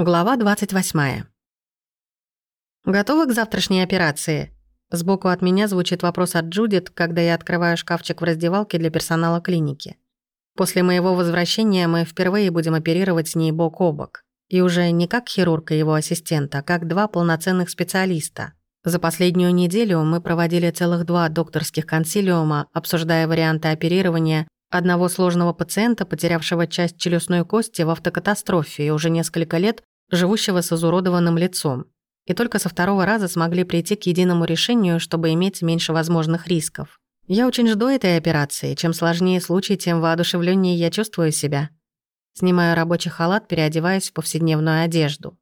Глава 28. «Готовы к завтрашней операции?» Сбоку от меня звучит вопрос от Джудит, когда я открываю шкафчик в раздевалке для персонала клиники. После моего возвращения мы впервые будем оперировать с ней бок о бок. И уже не как хирург и его ассистент, а как два полноценных специалиста. За последнюю неделю мы проводили целых два докторских консилиума, обсуждая варианты оперирования одного сложного пациента, потерявшего часть челюстной кости в автокатастрофе и уже несколько лет живущего с изуродованным лицом. И только со второго раза смогли прийти к единому решению, чтобы иметь меньше возможных рисков. Я очень жду этой операции. Чем сложнее случай, тем воодушевленнее я чувствую себя. Снимаю рабочий халат, переодеваюсь в повседневную одежду.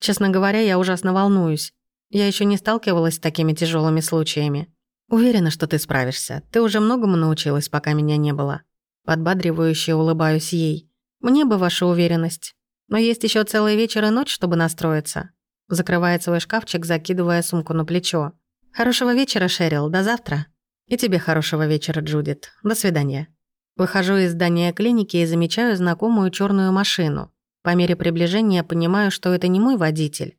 Честно говоря, я ужасно волнуюсь. Я еще не сталкивалась с такими тяжелыми случаями. Уверена, что ты справишься. Ты уже многому научилась, пока меня не было. Подбадривающе улыбаюсь ей. Мне бы ваша уверенность. Но есть еще целый вечер и ночь, чтобы настроиться. Закрывает свой шкафчик, закидывая сумку на плечо. Хорошего вечера, Шерил. До завтра. И тебе хорошего вечера, Джудит. До свидания. Выхожу из здания клиники и замечаю знакомую черную машину. По мере приближения понимаю, что это не мой водитель.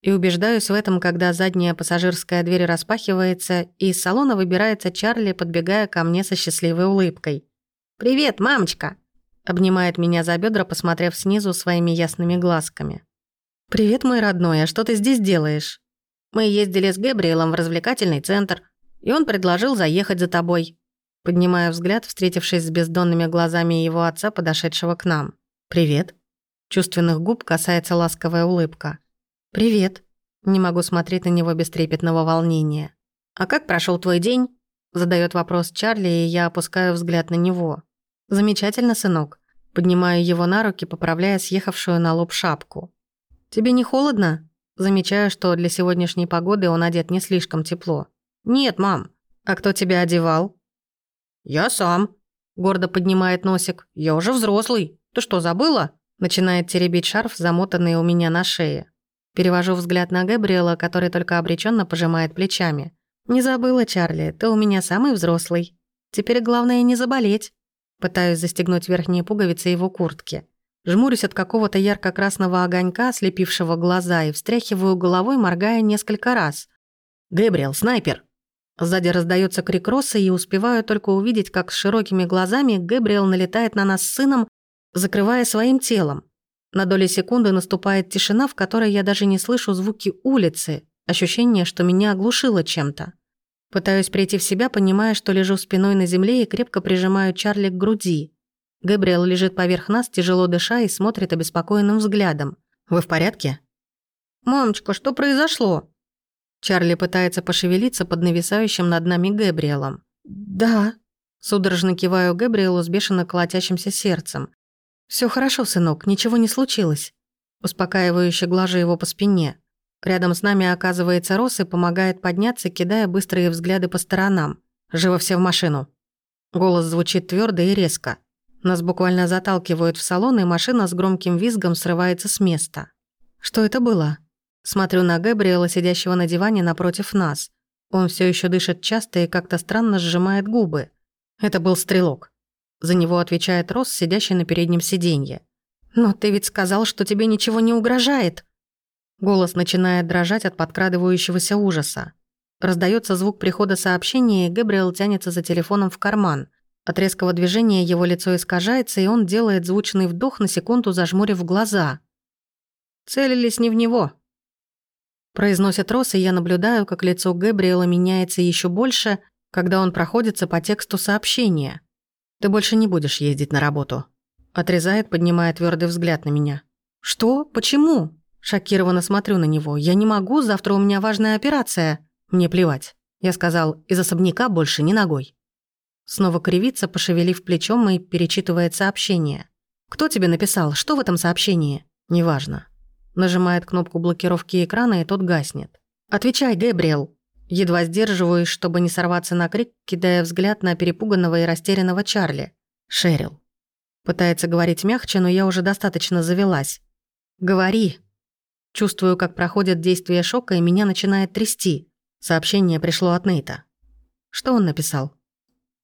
И убеждаюсь в этом, когда задняя пассажирская дверь распахивается, и из салона выбирается Чарли, подбегая ко мне со счастливой улыбкой. «Привет, мамочка!» Обнимает меня за бедра, посмотрев снизу своими ясными глазками. «Привет, мой родной, а что ты здесь делаешь?» «Мы ездили с Гэбриэлом в развлекательный центр, и он предложил заехать за тобой». Поднимая взгляд, встретившись с бездонными глазами его отца, подошедшего к нам. «Привет». Чувственных губ касается ласковая улыбка. «Привет». Не могу смотреть на него без трепетного волнения. «А как прошел твой день?» Задает вопрос Чарли, и я опускаю взгляд на него. «Замечательно, сынок». Поднимаю его на руки, поправляя съехавшую на лоб шапку. «Тебе не холодно?» Замечаю, что для сегодняшней погоды он одет не слишком тепло. «Нет, мам». «А кто тебя одевал?» «Я сам», — гордо поднимает носик. «Я уже взрослый. Ты что, забыла?» Начинает теребить шарф, замотанный у меня на шее. Перевожу взгляд на Габриэла, который только обреченно пожимает плечами. «Не забыла, Чарли, ты у меня самый взрослый. Теперь главное не заболеть». Пытаюсь застегнуть верхние пуговицы его куртки. Жмурюсь от какого-то ярко-красного огонька, слепившего глаза, и встряхиваю головой, моргая несколько раз. «Гэбриэл, снайпер!» Сзади раздается крик Росса, и успеваю только увидеть, как с широкими глазами Гэбриэл налетает на нас с сыном, закрывая своим телом. На доли секунды наступает тишина, в которой я даже не слышу звуки улицы, ощущение, что меня оглушило чем-то. Пытаюсь прийти в себя, понимая, что лежу спиной на земле и крепко прижимаю Чарли к груди. Габриэл лежит поверх нас, тяжело дыша, и смотрит обеспокоенным взглядом. «Вы в порядке?» «Мамочка, что произошло?» Чарли пытается пошевелиться под нависающим над нами Габриэлом. «Да». Судорожно киваю Габриэлу с бешено колотящимся сердцем. Все хорошо, сынок, ничего не случилось». Успокаивающе глажу его по спине. Рядом с нами оказывается Рос и помогает подняться, кидая быстрые взгляды по сторонам. «Живо все в машину». Голос звучит твердо и резко. Нас буквально заталкивают в салон, и машина с громким визгом срывается с места. Что это было? Смотрю на Габриэла, сидящего на диване напротив нас. Он все еще дышит часто и как-то странно сжимает губы. Это был стрелок. За него отвечает Росс, сидящий на переднем сиденье. «Но ты ведь сказал, что тебе ничего не угрожает!» Голос начинает дрожать от подкрадывающегося ужаса. Раздается звук прихода сообщения, и Гэбриэл тянется за телефоном в карман. От резкого движения его лицо искажается, и он делает звучный вдох на секунду, зажмурив глаза. «Целились не в него», Произносит Росс, и я наблюдаю, как лицо Гэбриэла меняется еще больше, когда он проходится по тексту сообщения. Ты больше не будешь ездить на работу. Отрезает, поднимая твердый взгляд на меня. Что? Почему? Шокированно смотрю на него. Я не могу, завтра у меня важная операция. Мне плевать. Я сказал, из особняка больше ни ногой. Снова кривится, пошевелив плечом и перечитывает сообщение. «Кто тебе написал? Что в этом сообщении?» «Неважно». Нажимает кнопку блокировки экрана, и тот гаснет. «Отвечай, Гэбриэл!» Едва сдерживаюсь, чтобы не сорваться на крик, кидая взгляд на перепуганного и растерянного Чарли. Шерил. Пытается говорить мягче, но я уже достаточно завелась. «Говори!» Чувствую, как проходит действие шока, и меня начинает трясти. Сообщение пришло от Нейта. Что он написал?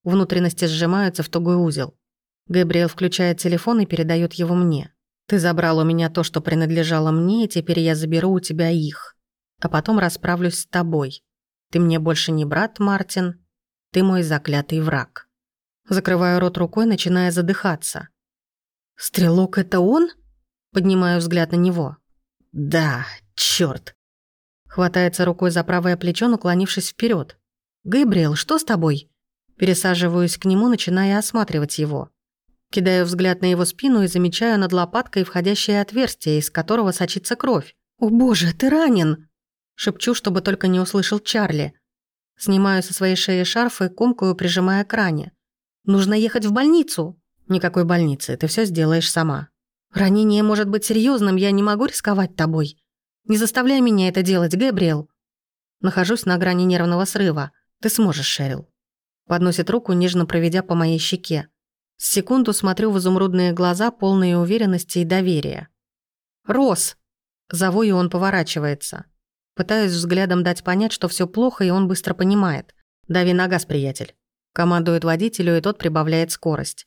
Внутренности сжимаются в тугой узел. Габриэл включает телефон и передает его мне. Ты забрал у меня то, что принадлежало мне, и теперь я заберу у тебя их. А потом расправлюсь с тобой. Ты мне больше не брат, Мартин. Ты мой заклятый враг. Закрываю рот рукой, начиная задыхаться. «Стрелок — это он?» Поднимаю взгляд на него. «Да, чёрт!» Хватается рукой за правое плечо, наклонившись вперед. «Габриэл, что с тобой?» Пересаживаюсь к нему, начиная осматривать его. Кидаю взгляд на его спину и замечаю над лопаткой входящее отверстие, из которого сочится кровь. «О боже, ты ранен!» Шепчу, чтобы только не услышал Чарли. Снимаю со своей шеи шарф и комкую, прижимая к ране. «Нужно ехать в больницу!» «Никакой больницы, ты все сделаешь сама». «Ранение может быть серьезным, я не могу рисковать тобой. Не заставляй меня это делать, Гэбриэл». Нахожусь на грани нервного срыва. Ты сможешь, Шерил. Подносит руку, нежно проведя по моей щеке. С секунду смотрю в изумрудные глаза, полные уверенности и доверия. «Рос!» Зову, и он поворачивается. Пытаюсь взглядом дать понять, что все плохо, и он быстро понимает. «Дави на газ, приятель». Командует водителю, и тот прибавляет скорость.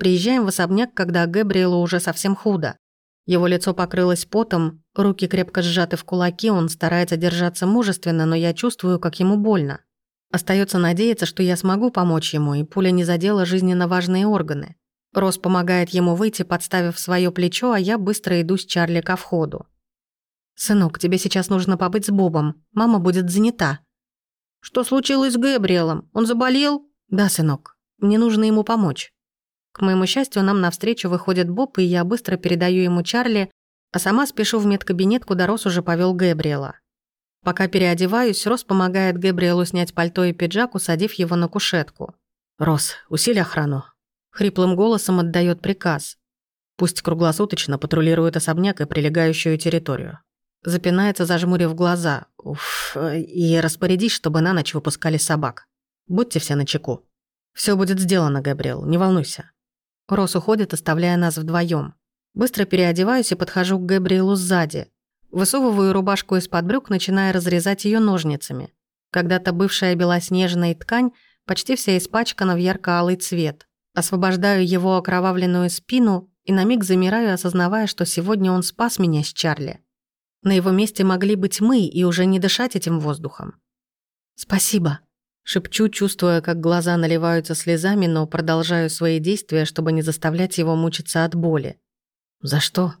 Приезжаем в особняк, когда Гэбриэлу уже совсем худо. Его лицо покрылось потом, руки крепко сжаты в кулаки, он старается держаться мужественно, но я чувствую, как ему больно. Остается надеяться, что я смогу помочь ему, и пуля не задела жизненно важные органы. Рос помогает ему выйти, подставив свое плечо, а я быстро иду с Чарли ко входу. «Сынок, тебе сейчас нужно побыть с Бобом. Мама будет занята». «Что случилось с Гэбриэлом? Он заболел?» «Да, сынок. Мне нужно ему помочь». К моему счастью, нам навстречу выходит Боб, и я быстро передаю ему Чарли, а сама спешу в медкабинет, куда Рос уже повел Гэбриэла. Пока переодеваюсь, Рос помогает Гэбриэлу снять пальто и пиджак, усадив его на кушетку. «Рос, усиль охрану». Хриплым голосом отдает приказ. Пусть круглосуточно патрулирует особняк и прилегающую территорию. Запинается, зажмурив глаза. Уф, и распорядись, чтобы на ночь выпускали собак. Будьте все начеку. Все будет сделано, Габриэл, не волнуйся. Рос уходит, оставляя нас вдвоем. Быстро переодеваюсь и подхожу к Габриэлу сзади. Высовываю рубашку из-под брюк, начиная разрезать ее ножницами. Когда-то бывшая белоснежная ткань почти вся испачкана в ярко-алый цвет. Освобождаю его окровавленную спину и на миг замираю, осознавая, что сегодня он спас меня с Чарли. На его месте могли быть мы и уже не дышать этим воздухом. «Спасибо», — шепчу, чувствуя, как глаза наливаются слезами, но продолжаю свои действия, чтобы не заставлять его мучиться от боли. «За что?»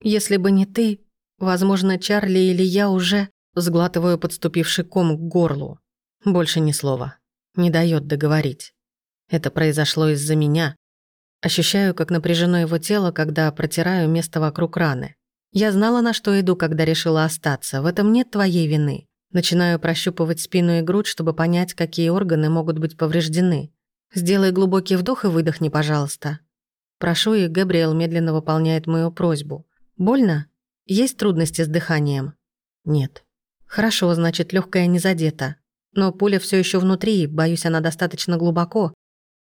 «Если бы не ты, возможно, Чарли или я уже...» Сглатываю подступивший ком к горлу. Больше ни слова. Не дает договорить. Это произошло из-за меня. Ощущаю, как напряжено его тело, когда протираю место вокруг раны. Я знала, на что иду, когда решила остаться. В этом нет твоей вины. Начинаю прощупывать спину и грудь, чтобы понять, какие органы могут быть повреждены. Сделай глубокий вдох и выдохни, пожалуйста. Прошу, и Габриэл медленно выполняет мою просьбу. Больно? Есть трудности с дыханием? Нет. Хорошо, значит, легкая не задета. Но пуля все еще внутри, боюсь, она достаточно глубоко.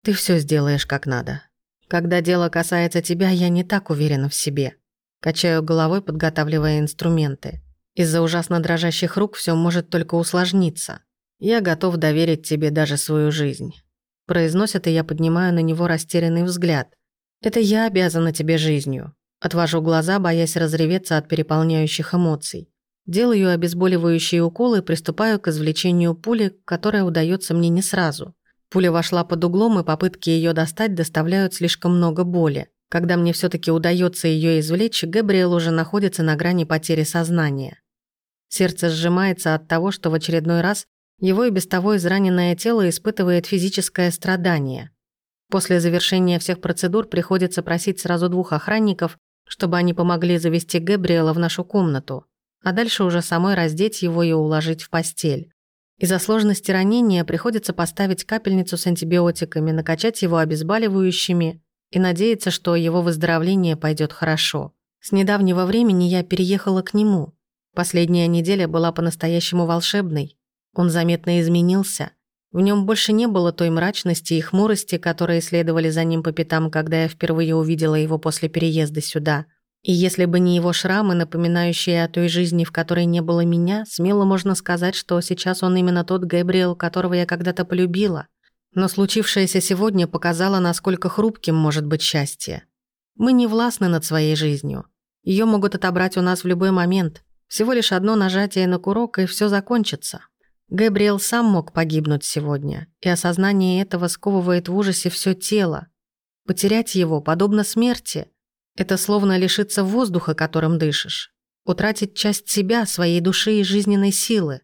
Ты все сделаешь как надо. Когда дело касается тебя, я не так уверена в себе. Качаю головой, подготавливая инструменты. Из-за ужасно дрожащих рук все может только усложниться. Я готов доверить тебе даже свою жизнь. Произносит, и я поднимаю на него растерянный взгляд. Это я обязана тебе жизнью. Отвожу глаза, боясь разреветься от переполняющих эмоций. Делаю обезболивающие уколы и приступаю к извлечению пули, которая удается мне не сразу. Пуля вошла под углом, и попытки ее достать доставляют слишком много боли. Когда мне все таки удается ее извлечь, Габриэл уже находится на грани потери сознания. Сердце сжимается от того, что в очередной раз его и без того израненное тело испытывает физическое страдание. После завершения всех процедур приходится просить сразу двух охранников, чтобы они помогли завести Габриэла в нашу комнату, а дальше уже самой раздеть его и уложить в постель. Из-за сложности ранения приходится поставить капельницу с антибиотиками, накачать его обезболивающими, и надеяться, что его выздоровление пойдет хорошо. С недавнего времени я переехала к нему. Последняя неделя была по-настоящему волшебной. Он заметно изменился. В нем больше не было той мрачности и хмурости, которые следовали за ним по пятам, когда я впервые увидела его после переезда сюда. И если бы не его шрамы, напоминающие о той жизни, в которой не было меня, смело можно сказать, что сейчас он именно тот Гэбриэл, которого я когда-то полюбила. Но случившееся сегодня показало, насколько хрупким может быть счастье. Мы не властны над своей жизнью. Ее могут отобрать у нас в любой момент. Всего лишь одно нажатие на курок, и все закончится. Гэбриэл сам мог погибнуть сегодня, и осознание этого сковывает в ужасе все тело. Потерять его подобно смерти. Это словно лишиться воздуха, которым дышишь. Утратить часть себя, своей души и жизненной силы.